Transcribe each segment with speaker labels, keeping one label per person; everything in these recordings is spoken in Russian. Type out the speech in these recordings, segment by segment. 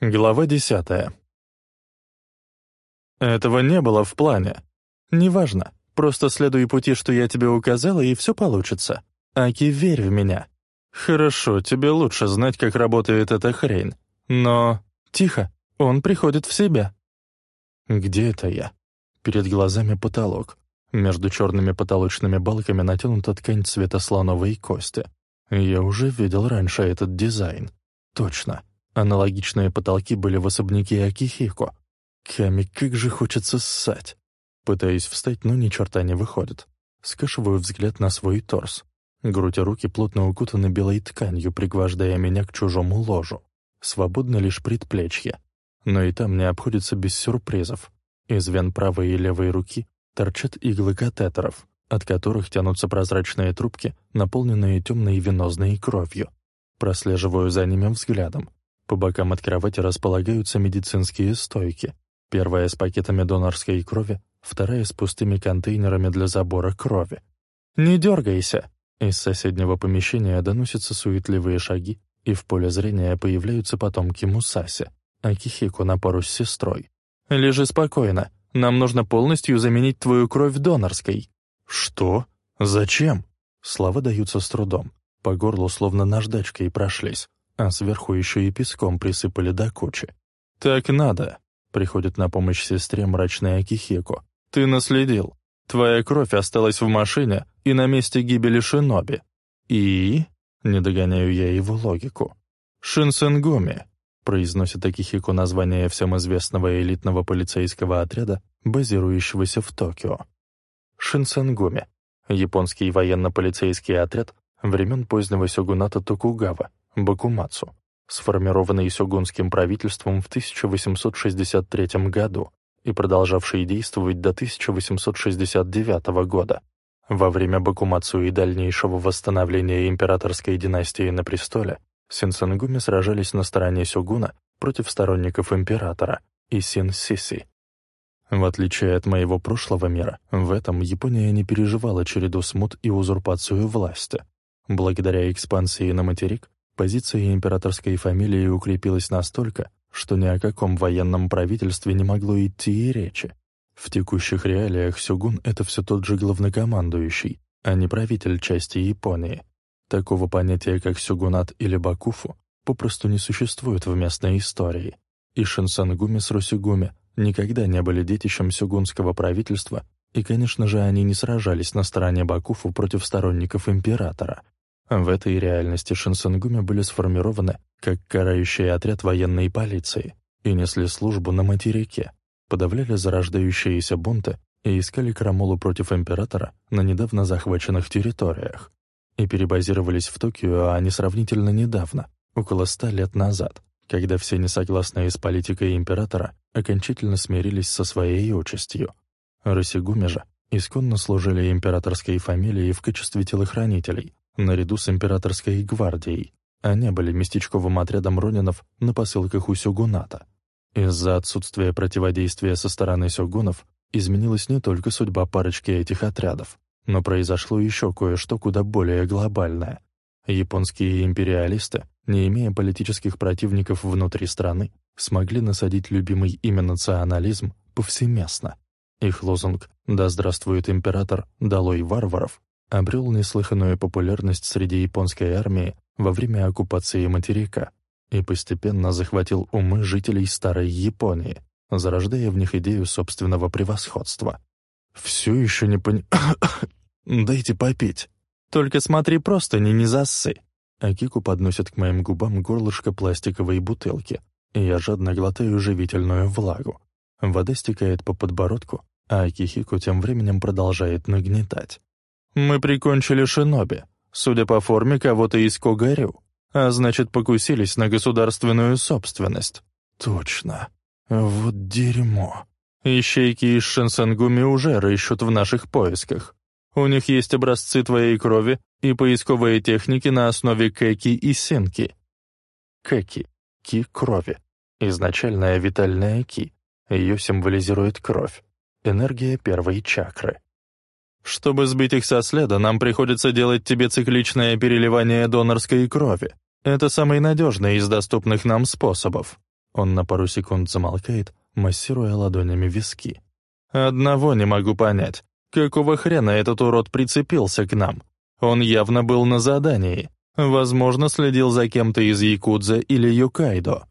Speaker 1: Глава десятая. Этого не было в плане. Неважно, просто следуй пути, что я тебе указала, и все получится. Аки, верь в меня. Хорошо, тебе лучше знать, как работает эта хрень. Но... Тихо, он приходит в себя. Где это я? Перед глазами потолок. Между черными потолочными балками натянута ткань цвета слоновой кости. Я уже видел раньше этот дизайн. Точно. Аналогичные потолки были в особняке Акихико. Ками, как же хочется ссать. Пытаюсь встать, но ни черта не выходит. Скашиваю взгляд на свой торс. Грудь и руки плотно укутаны белой тканью, пригвождая меня к чужому ложу. Свободно лишь предплечье. Но и там не обходится без сюрпризов. Из вен правой и левой руки торчат иглы катетеров, от которых тянутся прозрачные трубки, наполненные темной венозной кровью. Прослеживаю за ними взглядом. По бокам от кровати располагаются медицинские стойки. Первая с пакетами донорской крови, вторая с пустыми контейнерами для забора крови. «Не дергайся!» Из соседнего помещения доносятся суетливые шаги, и в поле зрения появляются потомки Мусаси, Акихико на пару с сестрой. «Лежи спокойно. Нам нужно полностью заменить твою кровь донорской». «Что? Зачем?» Слова даются с трудом. По горлу словно наждачкой прошлись а сверху еще и песком присыпали до кучи. «Так надо», — приходит на помощь сестре мрачная Акихеко. «Ты наследил. Твоя кровь осталась в машине и на месте гибели Шиноби. И...» — не догоняю я его логику. «Шинсенгуми», — произносит Акихико название всем известного элитного полицейского отряда, базирующегося в Токио. Шинсенгуми — японский военно-полицейский отряд времен позднего сёгуната Токугава, Бакумацу, сформированный сёгунским правительством в 1863 году и продолжавший действовать до 1869 года. Во время Бакумацу и дальнейшего восстановления императорской династии на престоле Синсенгуми сражались на стороне сёгуна против сторонников императора и Син-Сиси. В отличие от моего прошлого мира, в этом Япония не переживала череду смут и узурпацию власти. Благодаря экспансии на материк Позиция императорской фамилии укрепилась настолько, что ни о каком военном правительстве не могло идти и речи. В текущих реалиях Сёгун — это все тот же главнокомандующий, а не правитель части Японии. Такого понятия, как сёгунат или бакуфу, попросту не существует в местной истории. И Шинсангуми с Русигуми никогда не были детищем сёгунского правительства, и, конечно же, они не сражались на стороне бакуфу против сторонников императора — в этой реальности шинсенгуми были сформированы как карающий отряд военной полиции и несли службу на материке, подавляли зарождающиеся бунты и искали крамолу против императора на недавно захваченных территориях. И перебазировались в Токио они сравнительно недавно, около ста лет назад, когда все несогласные с политикой императора окончательно смирились со своей участью. Росигуми же исконно служили императорской фамилии в качестве телохранителей, наряду с императорской гвардией. Они были местечковым отрядом ронинов на посылках у сёгуната. Из-за отсутствия противодействия со стороны сёгунов изменилась не только судьба парочки этих отрядов, но произошло еще кое-что куда более глобальное. Японские империалисты, не имея политических противников внутри страны, смогли насадить любимый ими национализм повсеместно. Их лозунг «Да здравствует император, долой варваров» обрел неслыханную популярность среди японской армии во время оккупации материка и постепенно захватил умы жителей старой Японии, зарождая в них идею собственного превосходства. «Все еще не пони... Дайте попить. Только смотри просто, не не зассы». Акику подносит к моим губам горлышко пластиковой бутылки, и я жадно глотаю живительную влагу. Вода стекает по подбородку, а Акихико тем временем продолжает нагнетать. Мы прикончили шиноби, судя по форме кого-то из Когарю, а значит, покусились на государственную собственность. Точно. Вот дерьмо. Ищейки из Шинсангуми уже рыщут в наших поисках. У них есть образцы твоей крови и поисковые техники на основе кэки и синки. Кэки — ки крови. Изначальная витальная ки. Ее символизирует кровь. Энергия первой чакры. Чтобы сбить их со следа, нам приходится делать тебе цикличное переливание донорской крови. Это самый надежный из доступных нам способов. Он на пару секунд замолкает, массируя ладонями виски. «Одного не могу понять. Какого хрена этот урод прицепился к нам? Он явно был на задании. Возможно, следил за кем-то из Якудза или Юкайдо.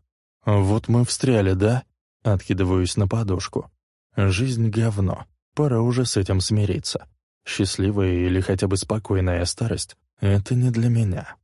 Speaker 1: Вот мы встряли, да? Откидываюсь на подушку. Жизнь — говно. Пора уже с этим смириться. Счастливая или хотя бы спокойная старость — это не для меня.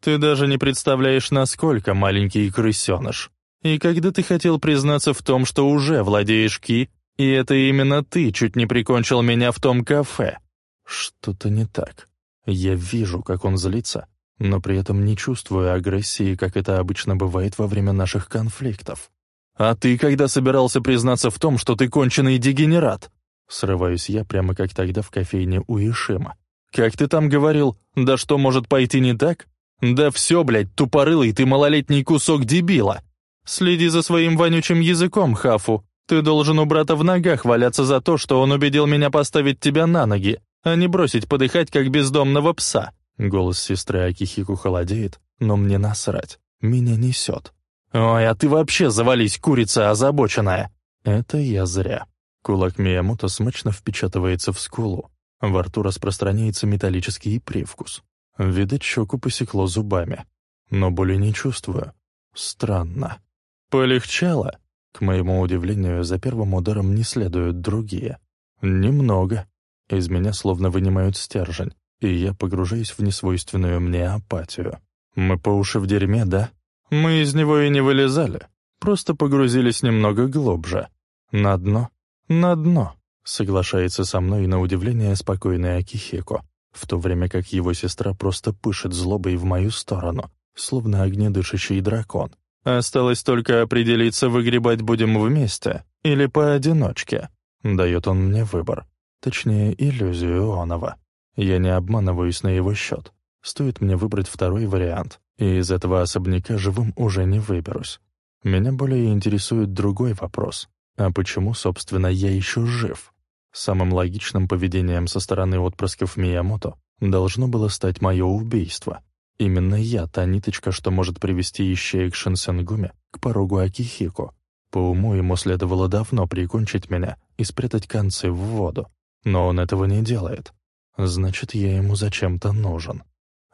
Speaker 1: Ты даже не представляешь, насколько маленький крысеныш. И когда ты хотел признаться в том, что уже владеешь Ки, и это именно ты чуть не прикончил меня в том кафе. Что-то не так. Я вижу, как он злится, но при этом не чувствую агрессии, как это обычно бывает во время наших конфликтов. «А ты когда собирался признаться в том, что ты конченый дегенерат?» Срываюсь я прямо как тогда в кофейне у Ишима. «Как ты там говорил? Да что может пойти не так? Да все, блядь, тупорылый ты малолетний кусок дебила! Следи за своим вонючим языком, Хафу. Ты должен у брата в ногах валяться за то, что он убедил меня поставить тебя на ноги, а не бросить подыхать, как бездомного пса». Голос сестры Акихику холодеет, но мне насрать. Меня несет. «Ой, а ты вообще завались, курица озабоченная!» Это я зря. Кулак Миямото смачно впечатывается в скулу. Во рту распространяется металлический привкус. Видать, щеку посекло зубами. Но боли не чувствую. Странно. Полегчало? К моему удивлению, за первым ударом не следуют другие. Немного. Из меня словно вынимают стержень, и я погружаюсь в несвойственную мне апатию. Мы по уши в дерьме, да? Мы из него и не вылезали, просто погрузились немного глубже. На дно? На дно, соглашается со мной на удивление спокойный Акихико, в то время как его сестра просто пышет злобой в мою сторону, словно огнедышащий дракон. Осталось только определиться, выгребать будем вместе или поодиночке. Дает он мне выбор. Точнее, иллюзию Онова. Я не обманываюсь на его счет. Стоит мне выбрать второй вариант, и из этого особняка живым уже не выберусь. Меня более интересует другой вопрос. А почему, собственно, я еще жив? Самым логичным поведением со стороны отпрысков Миямото должно было стать мое убийство. Именно я та ниточка, что может привести ищеек Шинсенгуме к порогу Акихико. По уму ему следовало давно прикончить меня и спрятать концы в воду. Но он этого не делает. Значит, я ему зачем-то нужен.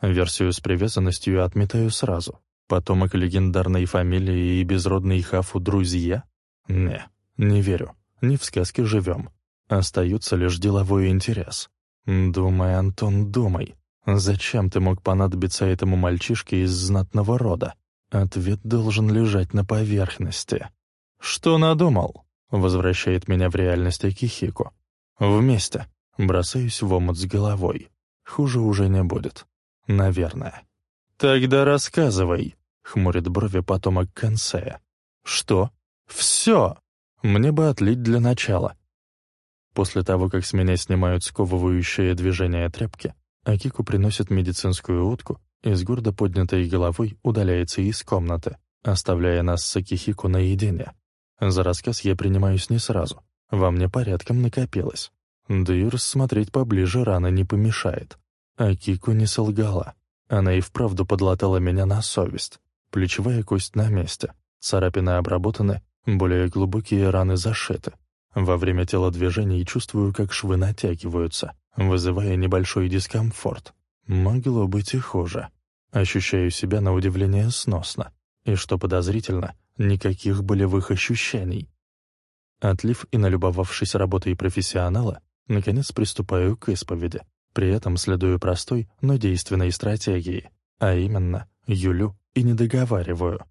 Speaker 1: Версию с привязанностью отметаю сразу. Потомок легендарной фамилии и безродный Хафу друзья? Не, не верю. Не в сказке живем. Остается лишь деловой интерес. Думай, Антон, думай. Зачем ты мог понадобиться этому мальчишке из знатного рода? Ответ должен лежать на поверхности. «Что надумал?» — возвращает меня в реальность Акихико. «Вместе. Бросаюсь в омут с головой. Хуже уже не будет. Наверное. «Тогда рассказывай», — хмурит брови потомок Кансея. «Что? Все! Мне бы отлить для начала». После того, как с меня снимают сковывающее движение тряпки, Акику приносит медицинскую утку и с гордо поднятой головой удаляется из комнаты, оставляя нас с Акихику наедине. За рассказ я принимаюсь не сразу. Во мне порядком накопилось. Да и рассмотреть поближе рано не помешает. А Кику не солгала. Она и вправду подлатала меня на совесть. Плечевая кость на месте. Царапины обработаны, более глубокие раны зашиты. Во время телодвижений чувствую, как швы натягиваются, вызывая небольшой дискомфорт. Могло быть и хуже. Ощущаю себя на удивление сносно. И что подозрительно, никаких болевых ощущений. Отлив и налюбовавшись работой профессионала, наконец приступаю к исповеди. При этом следую простой, но действенной стратегии, а именно, юлю и не договариваю.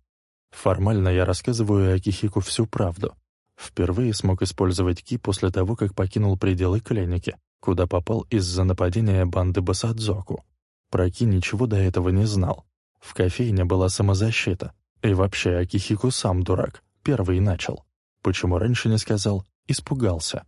Speaker 1: Формально я рассказываю Акихику всю правду. Впервые смог использовать ки после того, как покинул пределы клиники, куда попал из-за нападения банды Басадзоку. Про ки ничего до этого не знал. В кофейне была самозащита. И вообще Акихику сам дурак, первый начал. Почему раньше не сказал? Испугался.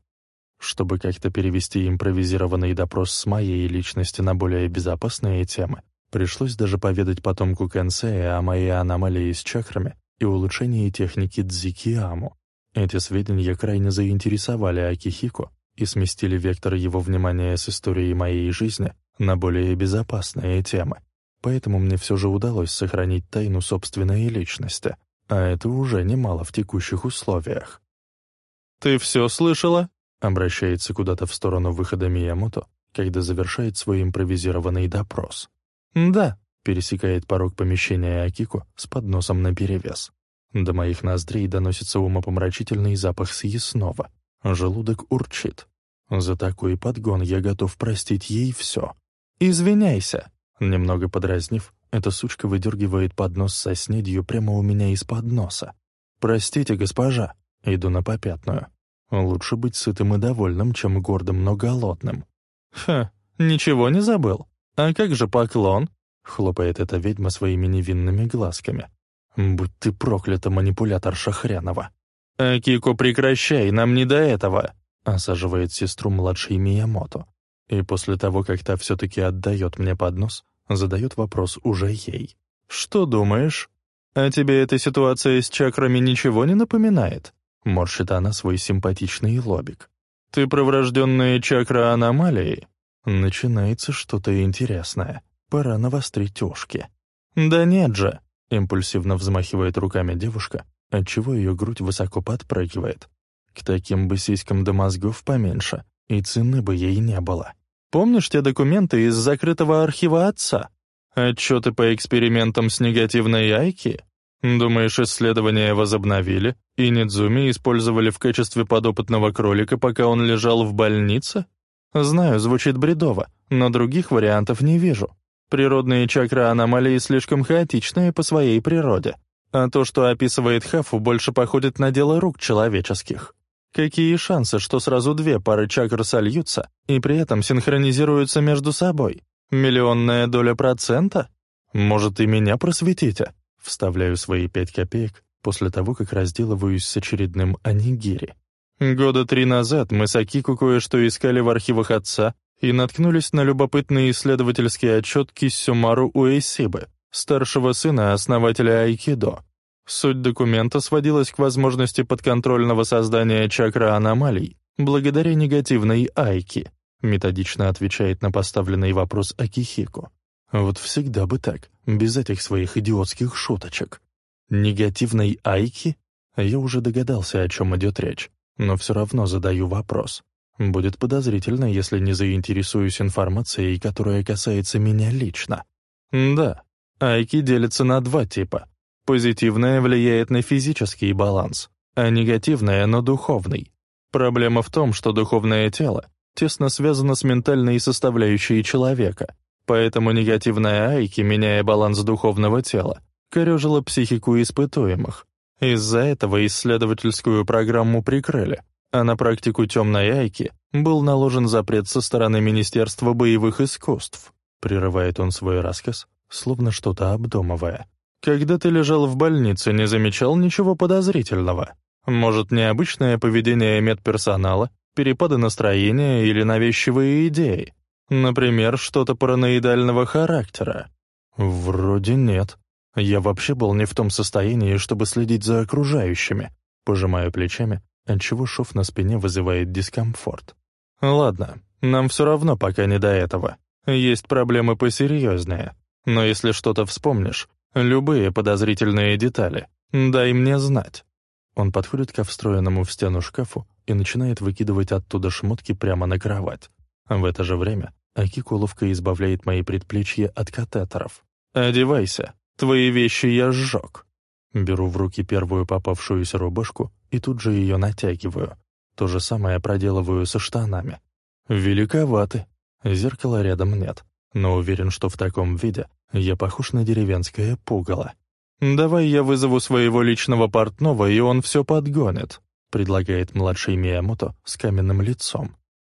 Speaker 1: Чтобы как-то перевести импровизированный допрос с моей личности на более безопасные темы, пришлось даже поведать потомку Кэнсея о моей аномалии с чакрами и улучшении техники Дзикиаму. Эти сведения крайне заинтересовали Акихико и сместили вектор его внимания с истории моей жизни на более безопасные темы. Поэтому мне все же удалось сохранить тайну собственной личности. а это уже немало в текущих условиях. «Ты все слышала?» — обращается куда-то в сторону выхода Миямото, когда завершает свой импровизированный допрос. «Да», — пересекает порог помещения Акико с подносом наперевес. До моих ноздрей доносится умопомрачительный запах съестного. Желудок урчит. За такой подгон я готов простить ей все. «Извиняйся!» Немного подразнив, эта сучка выдергивает поднос со снедью прямо у меня из-под носа. «Простите, госпожа!» Иду на попятную. Лучше быть сытым и довольным, чем гордым, но голодным. «Ха, ничего не забыл? А как же поклон?» Хлопает эта ведьма своими невинными глазками. «Будь ты проклята, манипулятор Шахрянова!» «Акико, прекращай, нам не до этого!» Осаживает сестру младшей Миямото. И после того, как та все-таки отдает мне поднос, задает вопрос уже ей. «Что думаешь? А тебе эта ситуация с чакрами ничего не напоминает?» Морщит она свой симпатичный лобик. «Ты про врожденные чакра аномалии?» Начинается что-то интересное. Пора навострить ушки. «Да нет же!» Импульсивно взмахивает руками девушка, отчего ее грудь высоко подпрыгивает. К таким бы сиськам до мозгов поменьше, и цены бы ей не было. Помнишь те документы из закрытого архива отца? Отчеты по экспериментам с негативной айки? Думаешь, исследования возобновили, и Нидзуми использовали в качестве подопытного кролика, пока он лежал в больнице? Знаю, звучит бредово, но других вариантов не вижу. Природные чакры аномалии слишком хаотичные по своей природе, а то, что описывает Хафу, больше походит на дело рук человеческих. Какие шансы, что сразу две пары чакр сольются и при этом синхронизируются между собой? Миллионная доля процента? Может, и меня просветите? Вставляю свои пять копеек после того, как разделываюсь с очередным анигири. Года три назад мы с Акику кое-что искали в архивах отца и наткнулись на любопытный исследовательский отчет Киссюмару Уэйсибы, старшего сына основателя Айкидо. Суть документа сводилась к возможности подконтрольного создания чакра аномалий благодаря негативной айки, методично отвечает на поставленный вопрос Акихико. Вот всегда бы так, без этих своих идиотских шуточек. Негативной айки? Я уже догадался, о чем идет речь, но все равно задаю вопрос. Будет подозрительно, если не заинтересуюсь информацией, которая касается меня лично. Да, айки делится на два типа. Позитивное влияет на физический баланс, а негативное — на духовный. Проблема в том, что духовное тело тесно связано с ментальной составляющей человека, поэтому негативная айки, меняя баланс духовного тела, корежила психику испытуемых. Из-за этого исследовательскую программу прикрыли, а на практику темной айки был наложен запрет со стороны Министерства боевых искусств. Прерывает он свой рассказ, словно что-то обдумывая. «Когда ты лежал в больнице, не замечал ничего подозрительного? Может, необычное поведение медперсонала, перепады настроения или навязчивые идеи? Например, что-то параноидального характера?» «Вроде нет. Я вообще был не в том состоянии, чтобы следить за окружающими». Пожимаю плечами, отчего шов на спине вызывает дискомфорт. «Ладно, нам все равно пока не до этого. Есть проблемы посерьезнее. Но если что-то вспомнишь, любые подозрительные детали, дай мне знать». Он подходит ко встроенному в стену шкафу и начинает выкидывать оттуда шмотки прямо на кровать. В это же время Акико ловко избавляет мои предплечья от катетеров. «Одевайся, твои вещи я сжег». Беру в руки первую попавшуюся рубашку и тут же ее натягиваю. То же самое проделываю со штанами. Великоваты. Зеркала рядом нет, но уверен, что в таком виде я похож на деревенское пугало. «Давай я вызову своего личного портного, и он все подгонит», предлагает младший Миямото с каменным лицом.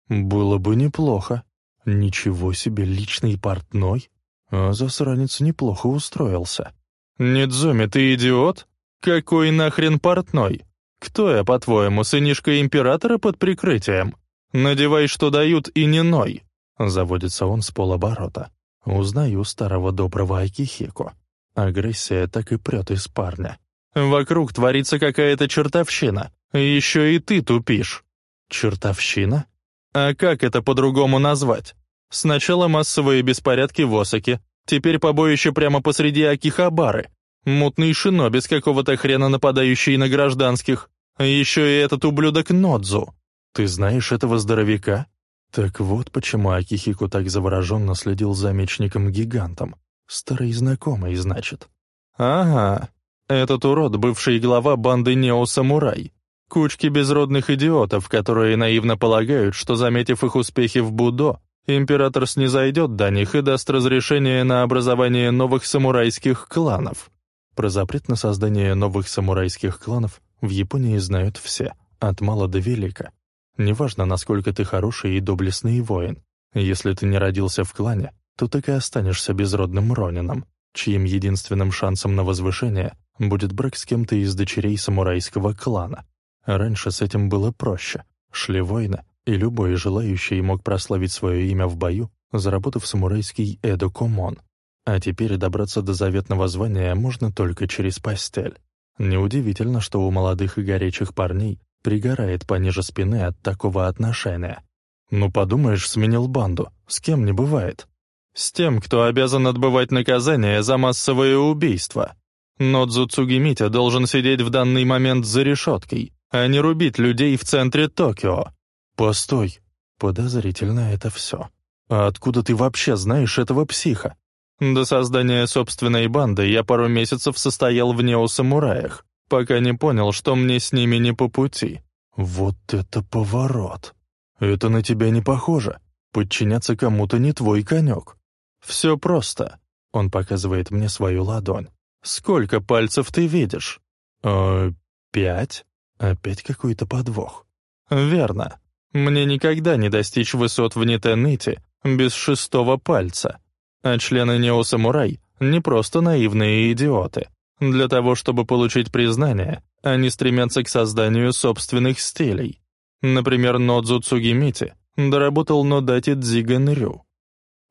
Speaker 1: «Было бы неплохо. Ничего себе, личный портной. А засранец неплохо устроился». «Нидзуми, ты идиот? Какой нахрен портной? Кто я, по-твоему, сынишка императора под прикрытием? Надевай, что дают, и не ной!» Заводится он с полоборота. Узнаю старого доброго Акихико. Агрессия так и прет из парня. «Вокруг творится какая-то чертовщина. Еще и ты тупишь». «Чертовщина? А как это по-другому назвать? Сначала массовые беспорядки в Осаке, теперь побоище прямо посреди Акихабары. Мутный шино без какого-то хрена нападающий на гражданских. Еще и этот ублюдок Нодзу. Ты знаешь этого здоровяка? Так вот почему Акихико так завороженно следил за мечником-гигантом. Старый знакомый, значит. Ага, этот урод — бывший глава банды Нео-Самурай. Кучки безродных идиотов, которые наивно полагают, что, заметив их успехи в Будо, император снизойдет до них и даст разрешение на образование новых самурайских кланов. Про запрет на создание новых самурайских кланов в Японии знают все, от мала до велика. Неважно, насколько ты хороший и доблестный воин. Если ты не родился в клане, то так и останешься безродным ронином, чьим единственным шансом на возвышение будет брак с кем-то из дочерей самурайского клана. Раньше с этим было проще. Шли войны, и любой желающий мог прославить свое имя в бою, заработав самурайский Эдо Комон. А теперь добраться до заветного звания можно только через постель. Неудивительно, что у молодых и горячих парней пригорает пониже спины от такого отношения. Ну, подумаешь, сменил банду. С кем не бывает. С тем, кто обязан отбывать наказание за массовое убийство. Нодзу Цугимитя должен сидеть в данный момент за решеткой, а не рубить людей в центре Токио. Постой. Подозрительно это все. А откуда ты вообще знаешь этого психа? До создания собственной банды я пару месяцев состоял в неосамураях, пока не понял, что мне с ними не по пути. Вот это поворот. Это на тебя не похоже. Подчиняться кому-то не твой конек. Все просто. Он показывает мне свою ладонь. Сколько пальцев ты видишь? Э, пять. Опять какой-то подвох. Верно. Мне никогда не достичь высот в Нитенете без шестого пальца. А члены Нео-Самурай не просто наивные идиоты. Для того, чтобы получить признание, они стремятся к созданию собственных стилей. Например, Нодзу Цугимити доработал Нодати Дзиганрю.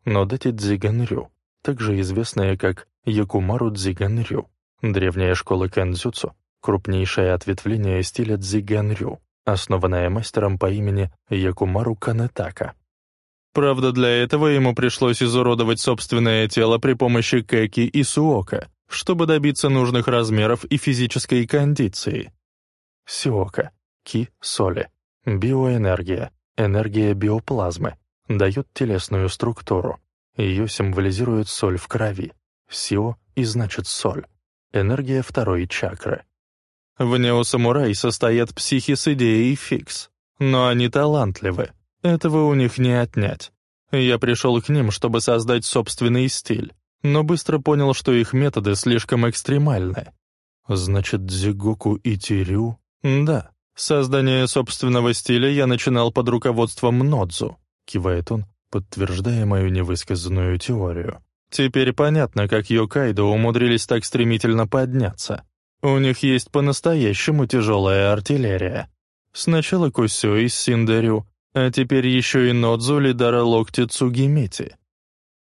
Speaker 1: Нодати Дзиганрю, также известная как Якумару Дзиганрю, древняя школа кэндзюцу, крупнейшее ответвление стиля Дзиганрю, основанное мастером по имени Якумару Канетака. Правда, для этого ему пришлось изуродовать собственное тело при помощи кэки и суока, чтобы добиться нужных размеров и физической кондиции. Сиока, ки, соли, биоэнергия, энергия биоплазмы, дают телесную структуру. Ее символизирует соль в крови. Сио и значит соль. Энергия второй чакры. В неосамурай состоят психи с идеей фикс, но они талантливы, этого у них не отнять. Я пришел к ним, чтобы создать собственный стиль, но быстро понял, что их методы слишком экстремальны. Значит, Дзигоку и Тирю? Да, создание собственного стиля я начинал под руководством Нодзу, кивает он, подтверждая мою невысказанную теорию. Теперь понятно, как Йокайдо умудрились так стремительно подняться. У них есть по-настоящему тяжелая артиллерия. Сначала Кусё из Синдарю, а теперь еще и Нодзу Лидара Локти Цугимити.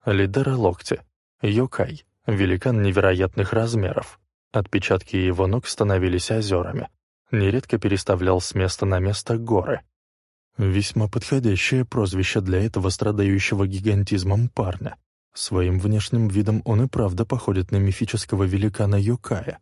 Speaker 1: Лидара Локти. Йокай. Великан невероятных размеров. Отпечатки его ног становились озерами. Нередко переставлял с места на место горы. Весьма подходящее прозвище для этого страдающего гигантизмом парня. Своим внешним видом он и правда походит на мифического великана Йокая.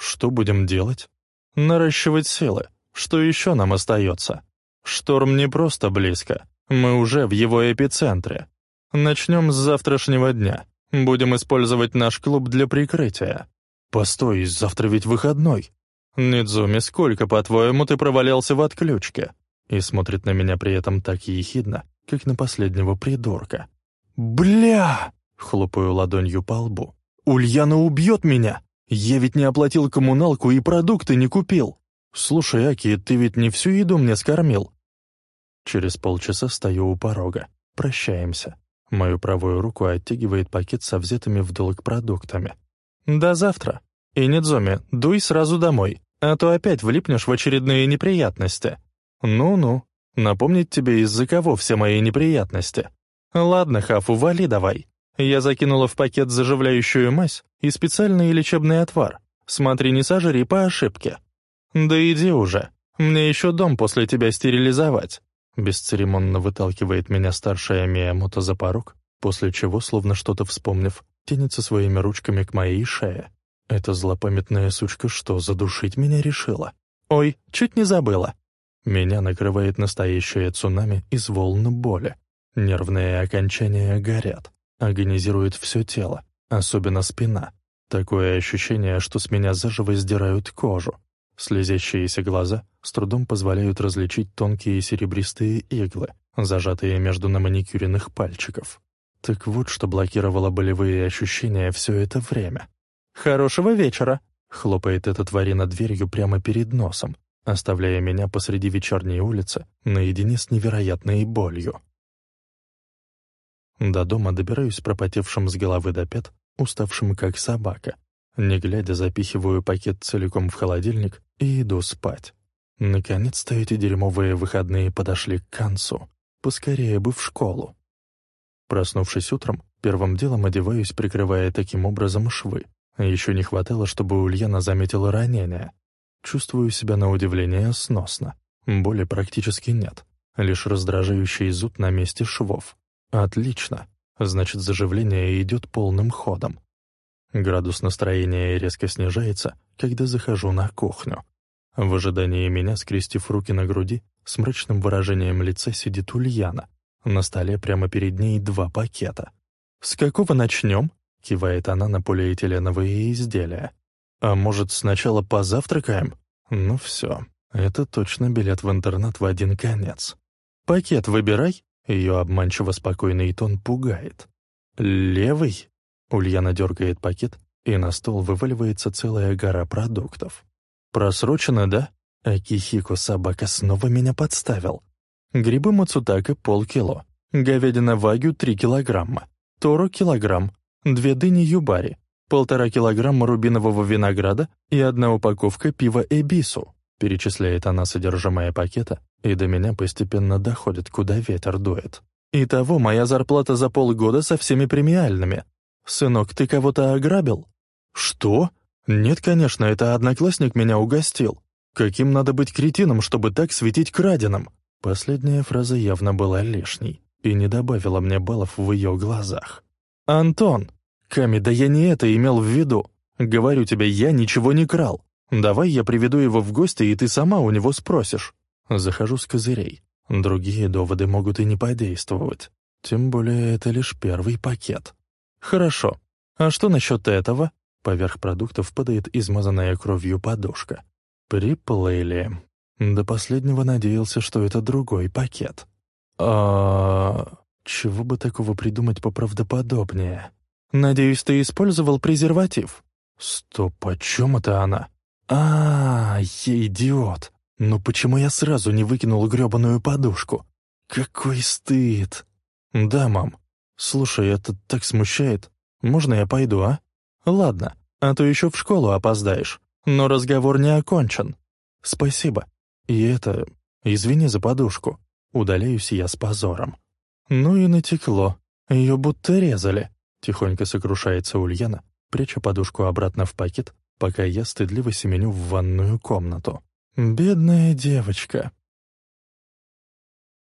Speaker 1: Что будем делать? Наращивать силы. Что еще нам остается? Шторм не просто близко. Мы уже в его эпицентре. Начнем с завтрашнего дня. Будем использовать наш клуб для прикрытия. Постой, завтра ведь выходной. Нидзуми, сколько, по-твоему, ты провалялся в отключке? И смотрит на меня при этом так ехидно, как на последнего придурка. «Бля!» — хлопаю ладонью по лбу. «Ульяна убьет меня! Я ведь не оплатил коммуналку и продукты не купил!» «Слушай, Аки, ты ведь не всю еду мне скормил?» Через полчаса стою у порога. Прощаемся. Мою правую руку оттягивает пакет со взятыми в долг продуктами. «До завтра. И Недзоми, дуй сразу домой, а то опять влипнешь в очередные неприятности. Ну-ну, напомнить тебе, из-за кого все мои неприятности. Ладно, Хафу, вали давай. Я закинула в пакет заживляющую мазь и специальный лечебный отвар. Смотри, не сожри по ошибке». «Да иди уже. Мне еще дом после тебя стерилизовать». Бесцеремонно выталкивает меня старшая Миямото за порог, после чего, словно что-то вспомнив, тянется своими ручками к моей шее. Эта злопамятная сучка что, задушить меня решила? Ой, чуть не забыла. Меня накрывает настоящее цунами из волн боли. Нервные окончания горят, агонизирует все тело, особенно спина. Такое ощущение, что с меня заживо сдирают кожу. Слезящиеся глаза с трудом позволяют различить тонкие серебристые иглы, зажатые между наманикюренных пальчиков. Так вот, что блокировало болевые ощущения все это время. «Хорошего вечера!» — хлопает эта тварина дверью прямо перед носом, оставляя меня посреди вечерней улицы наедине с невероятной болью. До дома добираюсь пропотевшим с головы до пят, уставшим как собака. Не глядя, запихиваю пакет целиком в холодильник и иду спать. Наконец-то эти дерьмовые выходные подошли к концу. Поскорее бы в школу. Проснувшись утром, первым делом одеваюсь, прикрывая таким образом швы. Еще не хватало, чтобы Ульяна заметила ранение. Чувствую себя на удивление сносно. Боли практически нет. Лишь раздражающий зуд на месте швов. Отлично. Значит, заживление идет полным ходом. Градус настроения резко снижается, когда захожу на кухню. В ожидании меня, скрестив руки на груди, с мрачным выражением лица сидит Ульяна. На столе прямо перед ней два пакета. «С какого начнем?» — кивает она на полиэтиленовые изделия. «А может, сначала позавтракаем?» «Ну все, это точно билет в интернат в один конец. Пакет выбирай». Ее обманчиво спокойный тон пугает. «Левый?» Ульяна дергает пакет, и на стол вываливается целая гора продуктов. «Просрочено, да?» Акихико собака снова меня подставил. Грибы мацутака — полкило. Говядина вагю — три килограмма. Торо — килограмм. Две дыни юбари. Полтора килограмма рубинового винограда и одна упаковка пива «Эбису», перечисляет она содержимое пакета, и до меня постепенно доходит, куда ветер дует. Итого моя зарплата за полгода со всеми премиальными. Сынок, ты кого-то ограбил? Что? Нет, конечно, это одноклассник меня угостил. Каким надо быть кретином, чтобы так светить краденым? Последняя фраза явно была лишней и не добавила мне баллов в ее глазах. «Антон, «Ками, да я не это имел в виду. Говорю тебе, я ничего не крал. Давай я приведу его в гости, и ты сама у него спросишь». Захожу с козырей. Другие доводы могут и не подействовать. Тем более это лишь первый пакет. «Хорошо. А что насчет этого?» Поверх продуктов падает измазанная кровью подушка. Приплыли. До последнего надеялся, что это другой пакет. А чего бы такого придумать поправдоподобнее? Надеюсь, ты использовал презерватив?» «Стоп, о чем это она?» а, -а, я идиот! Но почему я сразу не выкинул грёбаную подушку? Какой стыд!» «Да, мам. Слушай, это так смущает. Можно я пойду, а?» «Ладно, а то еще в школу опоздаешь. Но разговор не окончен. Спасибо. И это... Извини за подушку. Удаляюсь я с позором. Ну и натекло. Ее будто резали. Тихонько сокрушается Ульяна, пряча подушку обратно в пакет, пока я стыдливо семеню в ванную комнату. «Бедная девочка!»